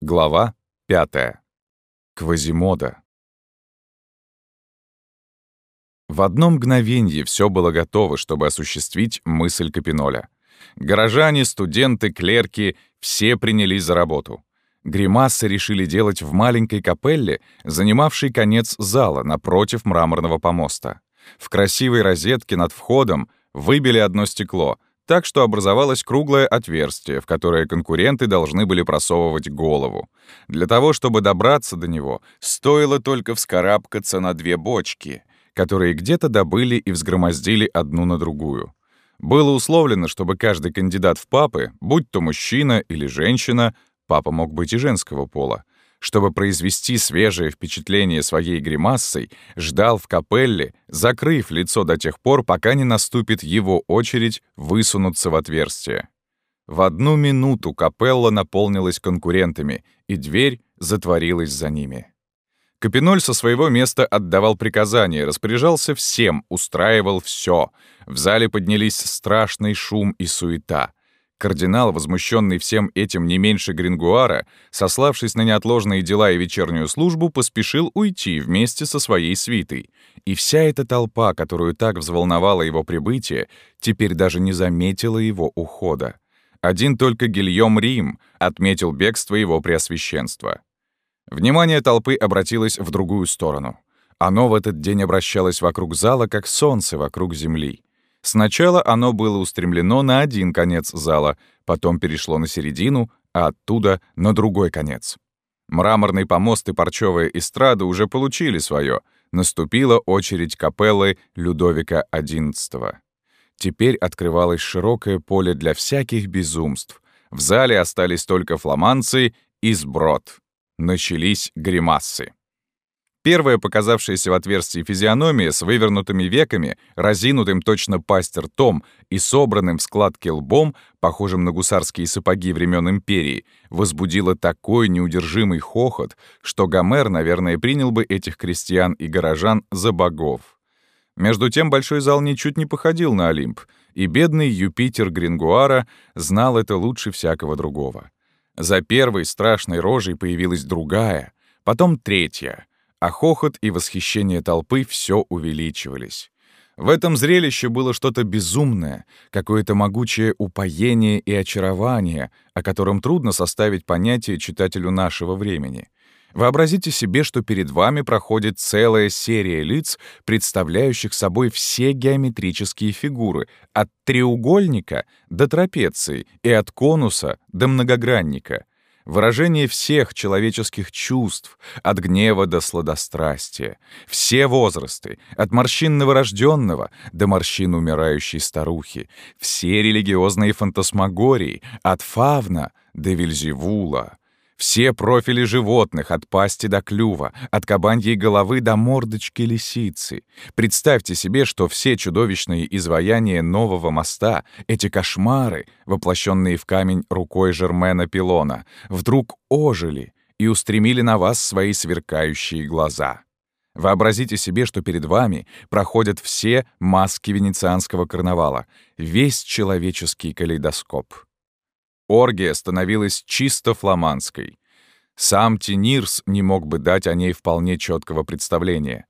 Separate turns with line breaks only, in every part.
Глава 5. Квазимода. В одно мгновенье все было готово, чтобы осуществить мысль Капиноля. Горожане, студенты, клерки — все принялись за работу. Гримасы решили делать в маленькой капелле, занимавшей конец зала напротив мраморного помоста. В красивой розетке над входом выбили одно стекло — так что образовалось круглое отверстие, в которое конкуренты должны были просовывать голову. Для того, чтобы добраться до него, стоило только вскарабкаться на две бочки, которые где-то добыли и взгромоздили одну на другую. Было условлено, чтобы каждый кандидат в папы, будь то мужчина или женщина, папа мог быть и женского пола, чтобы произвести свежее впечатление своей гримассой, ждал в капелле, закрыв лицо до тех пор, пока не наступит его очередь высунуться в отверстие. В одну минуту капелла наполнилась конкурентами, и дверь затворилась за ними. Капиноль со своего места отдавал приказания, распоряжался всем, устраивал все. В зале поднялись страшный шум и суета. Кардинал, возмущенный всем этим не меньше Грингуара, сославшись на неотложные дела и вечернюю службу, поспешил уйти вместе со своей свитой. И вся эта толпа, которую так взволновало его прибытие, теперь даже не заметила его ухода. Один только Гильем Рим отметил бегство его преосвященства. Внимание толпы обратилось в другую сторону. Оно в этот день обращалось вокруг зала, как солнце вокруг земли. Сначала оно было устремлено на один конец зала, потом перешло на середину, а оттуда — на другой конец. Мраморный помост и парчевая эстрада уже получили свое. Наступила очередь капеллы Людовика XI. Теперь открывалось широкое поле для всяких безумств. В зале остались только фламанцы и сброд. Начались гримасы. Первая показавшаяся в отверстии физиономия с вывернутыми веками, разинутым точно пасть ртом и собранным в складке лбом, похожим на гусарские сапоги времен империи, возбудила такой неудержимый хохот, что Гомер, наверное, принял бы этих крестьян и горожан за богов. Между тем большой зал ничуть не походил на Олимп, и бедный Юпитер Грингуара знал это лучше всякого другого. За первой страшной рожей появилась другая, потом третья — а хохот и восхищение толпы все увеличивались. В этом зрелище было что-то безумное, какое-то могучее упоение и очарование, о котором трудно составить понятие читателю нашего времени. Вообразите себе, что перед вами проходит целая серия лиц, представляющих собой все геометрические фигуры, от треугольника до трапеции и от конуса до многогранника — выражение всех человеческих чувств, от гнева до сладострастия, все возрасты, от морщин новорожденного до морщин умирающей старухи, все религиозные фантасмагории, от фавна до вельзевула, все профили животных, от пасти до клюва, от кабаньей головы до мордочки лисицы. Представьте себе, что все чудовищные изваяния нового моста, эти кошмары, воплощенные в камень рукой Жермена Пилона, вдруг ожили и устремили на вас свои сверкающие глаза. Вообразите себе, что перед вами проходят все маски венецианского карнавала, весь человеческий калейдоскоп. Оргия становилась чисто фламандской. Сам Тенирс не мог бы дать о ней вполне четкого представления.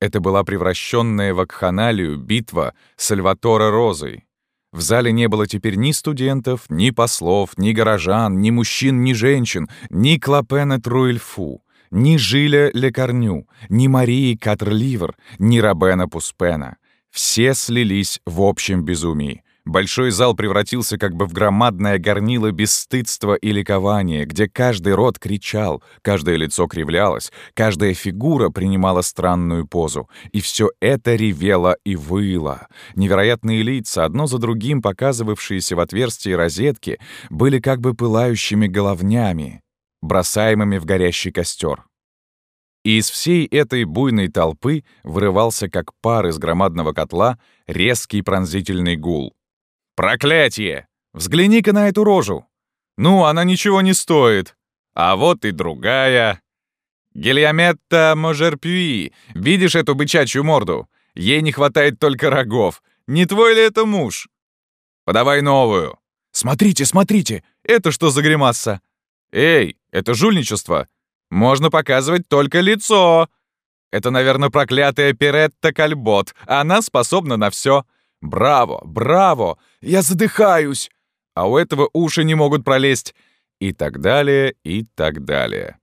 Это была превращенная в акханалию битва Сальватора Розой. В зале не было теперь ни студентов, ни послов, ни горожан, ни мужчин, ни женщин, ни Клопена Труэльфу, ни Жиля Лекарню, ни Марии Катрливер, ни Робена Пуспена. Все слились в общем безумии. Большой зал превратился как бы в громадное горнило бесстыдства и ликования, где каждый рот кричал, каждое лицо кривлялось, каждая фигура принимала странную позу. И все это ревело и выло. Невероятные лица, одно за другим показывавшиеся в отверстии розетки, были как бы пылающими головнями, бросаемыми в горящий костер. И из всей этой буйной толпы вырывался, как пар из громадного котла, резкий пронзительный гул. Проклятие! Взгляни-ка на эту рожу. Ну, она ничего не стоит. А вот и другая. Гильяметта Можерпюи. Видишь эту бычачью морду? Ей не хватает только рогов. Не твой ли это муж? Подавай новую. Смотрите, смотрите, это что за гримаса? «Эй, это жульничество! Можно показывать только лицо!» Это, наверное, проклятая Перетта Кальбот. Она способна на все. Браво, браво! Я задыхаюсь! А у этого уши не могут пролезть. И так далее, и так далее.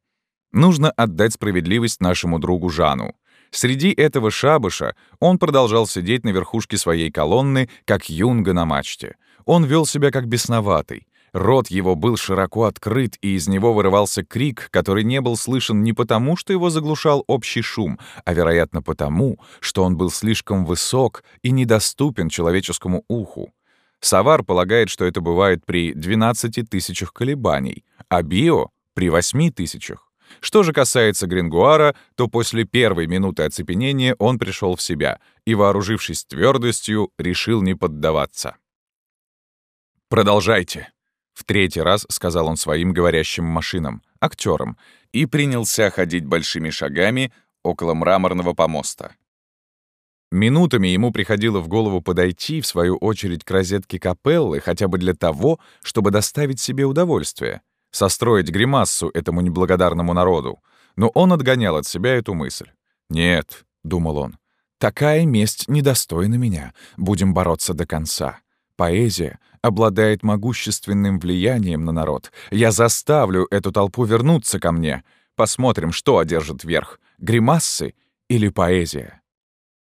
Нужно отдать справедливость нашему другу Жану. Среди этого шабыша он продолжал сидеть на верхушке своей колонны, как юнга на мачте. Он вел себя как бесноватый. Рот его был широко открыт, и из него вырывался крик, который не был слышен не потому, что его заглушал общий шум, а, вероятно, потому, что он был слишком высок и недоступен человеческому уху. Савар полагает, что это бывает при 12 тысячах колебаний, а Био — при 8 тысячах. Что же касается Грингуара, то после первой минуты оцепенения он пришел в себя и, вооружившись твердостью, решил не поддаваться. «Продолжайте», — в третий раз сказал он своим говорящим машинам, актерам, и принялся ходить большими шагами около мраморного помоста. Минутами ему приходило в голову подойти, в свою очередь, к розетке капеллы хотя бы для того, чтобы доставить себе удовольствие — состроить гримассу этому неблагодарному народу, но он отгонял от себя эту мысль. «Нет», — думал он, — «такая месть недостойна меня. Будем бороться до конца. Поэзия обладает могущественным влиянием на народ. Я заставлю эту толпу вернуться ко мне. Посмотрим, что одержит верх — гримассы или поэзия».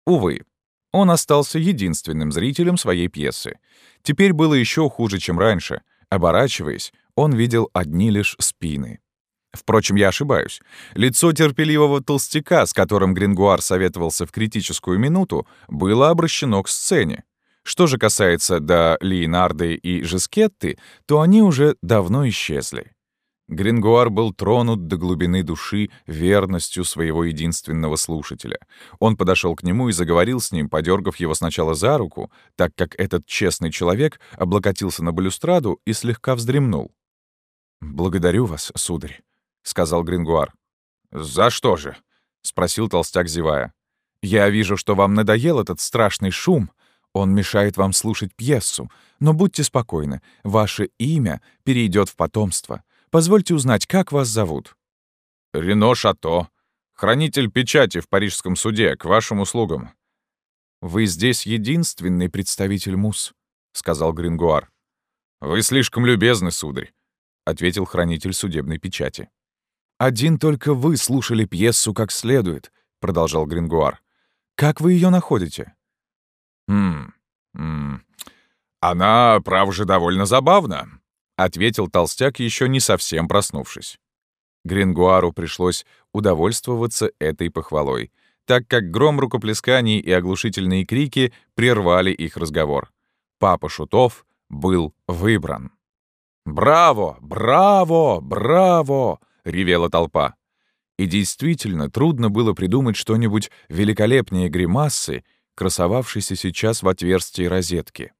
Увы, он остался единственным зрителем своей пьесы. Теперь было еще хуже, чем раньше. Оборачиваясь, он видел одни лишь спины. Впрочем, я ошибаюсь. Лицо терпеливого толстяка, с которым Грингуар советовался в критическую минуту, было обращено к сцене. Что же касается до Леонарды и Жескетты, то они уже давно исчезли. Грингуар был тронут до глубины души верностью своего единственного слушателя. Он подошел к нему и заговорил с ним, подергав его сначала за руку, так как этот честный человек облокотился на балюстраду и слегка вздремнул. «Благодарю вас, сударь», — сказал Грингуар. «За что же?» — спросил толстяк, зевая. «Я вижу, что вам надоел этот страшный шум. Он мешает вам слушать пьесу. Но будьте спокойны, ваше имя перейдет в потомство. Позвольте узнать, как вас зовут?» «Рено Шато, хранитель печати в парижском суде, к вашим услугам». «Вы здесь единственный представитель МУС», — сказал Грингуар. «Вы слишком любезны, сударь. — ответил хранитель судебной печати. «Один только вы слушали пьесу как следует», — продолжал Грингуар. «Как вы ее находите?» «Хм... Хм... Она, право же, довольно забавна», — ответил толстяк, еще не совсем проснувшись. Грингуару пришлось удовольствоваться этой похвалой, так как гром рукоплесканий и оглушительные крики прервали их разговор. Папа Шутов был выбран. «Браво! Браво! Браво!» — ревела толпа. И действительно, трудно было придумать что-нибудь великолепнее гримасы, красовавшейся сейчас в отверстии розетки.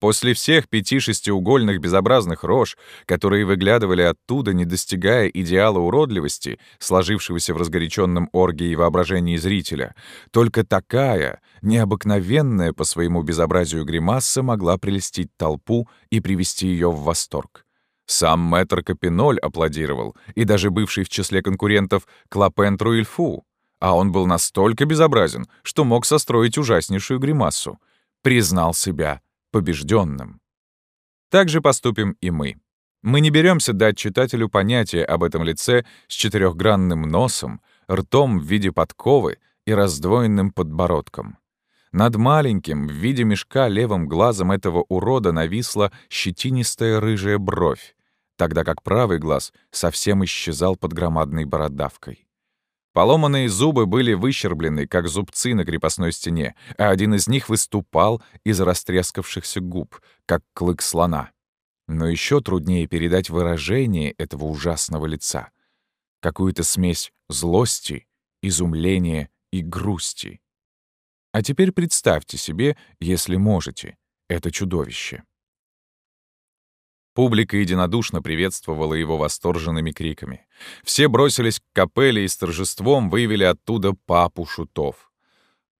После всех пяти шестиугольных безобразных рож, которые выглядывали оттуда, не достигая идеала уродливости, сложившегося в разгоряченном оргии воображении зрителя, только такая, необыкновенная по своему безобразию гримаса могла прелестить толпу и привести ее в восторг. Сам мэтр Капиноль аплодировал, и даже бывший в числе конкурентов Клопен Труильфу, а он был настолько безобразен, что мог состроить ужаснейшую гримасу. Признал себя побежденным. Так же поступим и мы. Мы не беремся дать читателю понятие об этом лице с четырехгранным носом, ртом в виде подковы и раздвоенным подбородком. Над маленьким, в виде мешка, левым глазом этого урода нависла щетинистая рыжая бровь, тогда как правый глаз совсем исчезал под громадной бородавкой. Поломанные зубы были выщерблены, как зубцы на крепостной стене, а один из них выступал из растрескавшихся губ, как клык слона. Но еще труднее передать выражение этого ужасного лица. Какую-то смесь злости, изумления и грусти. А теперь представьте себе, если можете, это чудовище. Публика единодушно приветствовала его восторженными криками. Все бросились к капелле и с торжеством вывели оттуда папу шутов.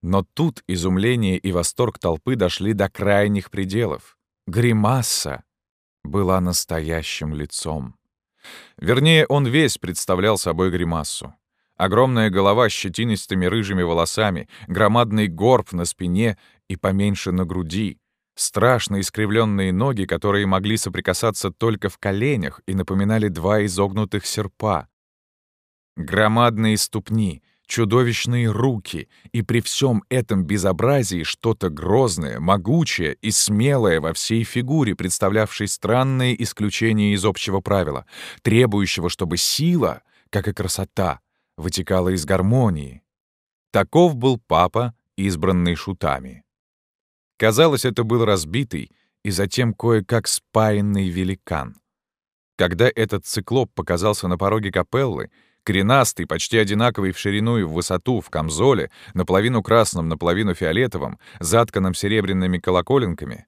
Но тут изумление и восторг толпы дошли до крайних пределов. Гримаса была настоящим лицом. Вернее, он весь представлял собой гримассу. Огромная голова с щетинистыми рыжими волосами, громадный горб на спине и поменьше на груди, страшно искривленные ноги, которые могли соприкасаться только в коленях и напоминали два изогнутых серпа, громадные ступни, чудовищные руки, и при всем этом безобразии что-то грозное, могучее и смелое во всей фигуре, представлявшей странные исключения из общего правила, требующего, чтобы сила, как и красота, вытекала из гармонии. Таков был папа, избранный шутами. Казалось, это был разбитый и затем кое-как спаянный великан. Когда этот циклоп показался на пороге капеллы, коренастый, почти одинаковый в ширину и в высоту, в камзоле, наполовину красном, наполовину фиолетовом, затканном серебряными колоколенками.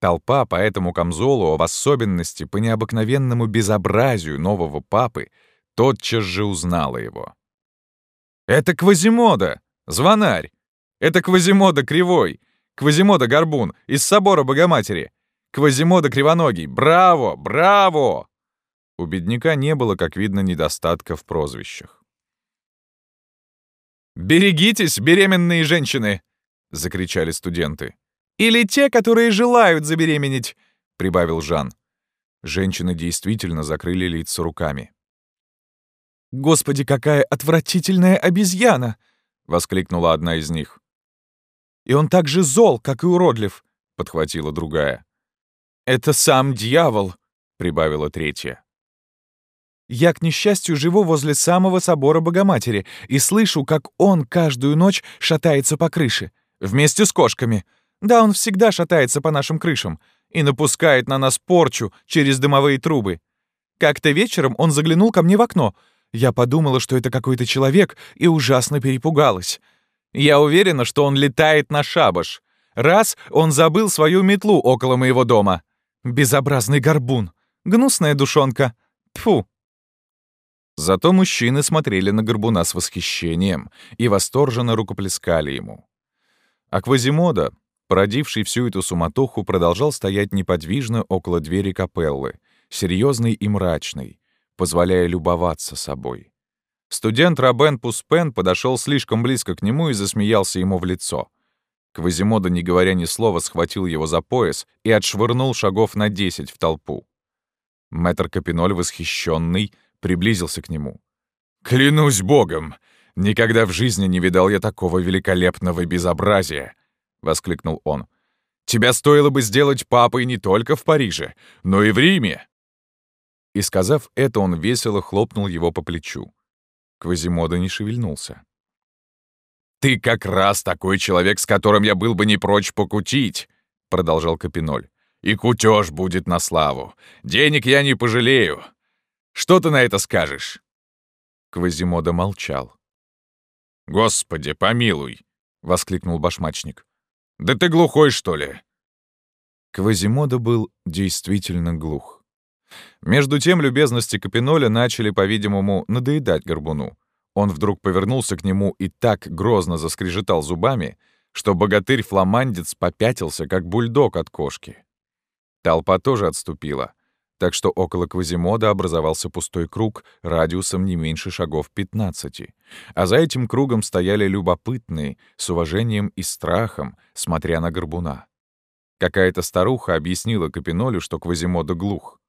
Толпа по этому камзолу, в особенности по необыкновенному безобразию нового папы, тотчас же узнала его. «Это Квазимода! Звонарь! Это Квазимода Кривой! Квазимода Горбун! Из собора Богоматери! Квазимода Кривоногий! Браво! Браво!» У бедняка не было, как видно, недостатка в прозвищах. «Берегитесь, беременные женщины!» — закричали студенты. «Или те, которые желают забеременеть!» — прибавил Жан. Женщины действительно закрыли лица руками. «Господи, какая отвратительная обезьяна!» — воскликнула одна из них. «И он так же зол, как и уродлив!» — подхватила другая. «Это сам дьявол!» — прибавила третья. Я, к несчастью, живу возле самого собора Богоматери и слышу, как он каждую ночь шатается по крыше. Вместе с кошками. Да, он всегда шатается по нашим крышам и напускает на нас порчу через дымовые трубы. Как-то вечером он заглянул ко мне в окно. Я подумала, что это какой-то человек, и ужасно перепугалась. Я уверена, что он летает на шабаш. Раз он забыл свою метлу около моего дома. Безобразный горбун. Гнусная душонка. Тфу. Зато мужчины смотрели на Горбуна с восхищением и восторженно рукоплескали ему. А Квазимода, породивший всю эту суматоху, продолжал стоять неподвижно около двери капеллы, серьезный и мрачный, позволяя любоваться собой. Студент Рабен Пуспен подошел слишком близко к нему и засмеялся ему в лицо. Квазимода, не говоря ни слова, схватил его за пояс и отшвырнул шагов на десять в толпу. Мэтр Капиноль, восхищенный, приблизился к нему. «Клянусь богом! Никогда в жизни не видал я такого великолепного безобразия!» — воскликнул он. «Тебя стоило бы сделать папой не только в Париже, но и в Риме!» И сказав это, он весело хлопнул его по плечу. Квазимода не шевельнулся. «Ты как раз такой человек, с которым я был бы не прочь покутить!» — продолжал Капиноль. «И кутеж будет на славу. Денег я не пожалею. Что ты на это скажешь?» Квазимода молчал. «Господи, помилуй!» — воскликнул башмачник. «Да ты глухой, что ли?» Квазимода был действительно глух. Между тем любезности Капиноля начали, по-видимому, надоедать Горбуну. Он вдруг повернулся к нему и так грозно заскрежетал зубами, что богатырь-фламандец попятился, как бульдог от кошки. Толпа тоже отступила, так что около Квазимода образовался пустой круг радиусом не меньше шагов 15, а за этим кругом стояли любопытные, с уважением и страхом, смотря на горбуна. Какая-то старуха объяснила Капинолю, что Квазимода глух.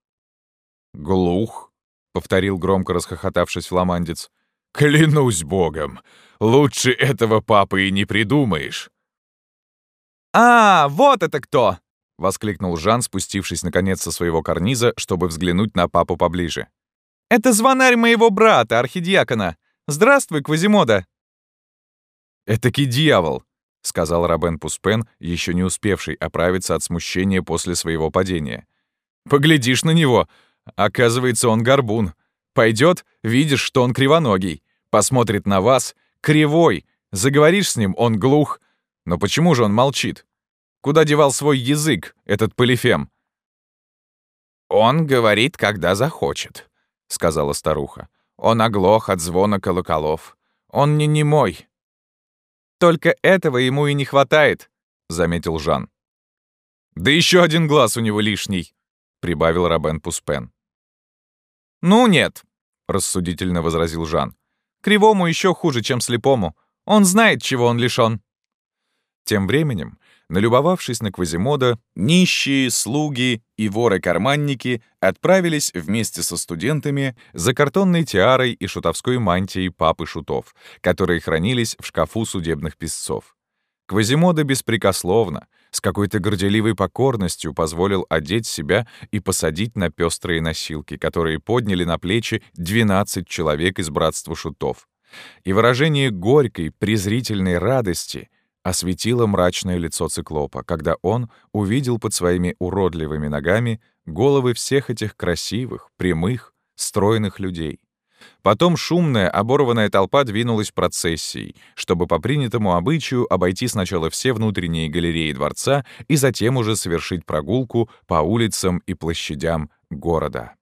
«Глух?» — повторил громко расхохотавшись фламандец. «Клянусь богом, лучше этого папы и не придумаешь!» «А, вот это кто!» — воскликнул Жан, спустившись наконец со своего карниза, чтобы взглянуть на папу поближе. «Это звонарь моего брата, архидиакона! Здравствуй, Квазимода!» «Этакий дьявол!» — сказал Рабен Пуспен, еще не успевший оправиться от смущения после своего падения. «Поглядишь на него! Оказывается, он горбун. Пойдет, видишь, что он кривоногий. Посмотрит на вас, кривой. Заговоришь с ним, он глух. Но почему же он молчит?» Куда девал свой язык, этот полифем?» «Он говорит, когда захочет», — сказала старуха. «Он оглох от звона колоколов. Он не немой». «Только этого ему и не хватает», — заметил Жан. «Да еще один глаз у него лишний», — прибавил Рабен Пуспен. «Ну нет», — рассудительно возразил Жан. «Кривому еще хуже, чем слепому. Он знает, чего он лишён». Тем временем, налюбовавшись на Квазимода, нищие, слуги и воры-карманники отправились вместе со студентами за картонной тиарой и шутовской мантией папы шутов, которые хранились в шкафу судебных писцов. Квазимода беспрекословно, с какой-то горделивой покорностью позволил одеть себя и посадить на пестрые носилки, которые подняли на плечи 12 человек из братства шутов. И выражение горькой, презрительной радости — осветило мрачное лицо циклопа, когда он увидел под своими уродливыми ногами головы всех этих красивых, прямых, стройных людей. Потом шумная, оборванная толпа двинулась процессией, чтобы по принятому обычаю обойти сначала все внутренние галереи дворца и затем уже совершить прогулку по улицам и площадям города.